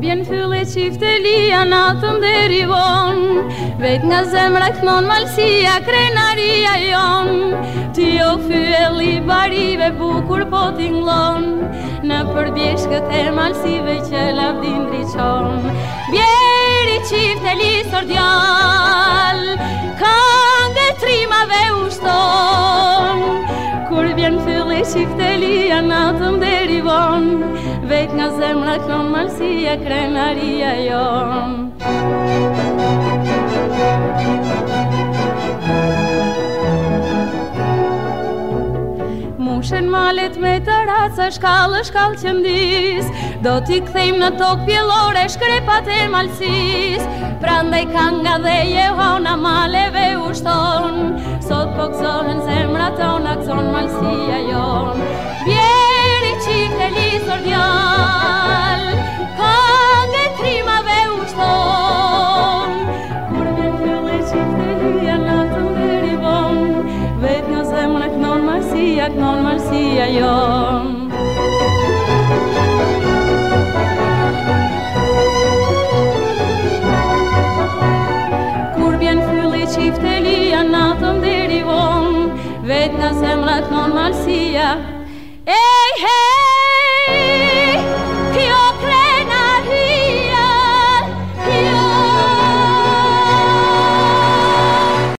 Vjen fylli qiftelia natëm deri von Vet nga zemra knon malsia krenaria jon Ti o fylli barive bukur po t'inglon Në përbjesh e malsive që lavdin driqon Bjeri qifteli sër djall Ka nga trimave ushton Kur vjen fylle qiftelia natën deri von deri von vetë nga zemra malsi malsia krenaria jom Mushen malet me të ratë shkallë shkallë që ndis Do t'i kthejmë në tokë pjellore shkrepat e malsis Pra ndaj kanga dhe jehona maleve ushton Sot po këzohen zemra tona këzon malsia jom këtë normalësia jom Kur bjen fylli i qiftë natëm deri vonë vetë nga zemra këtë normalësia Ej, ej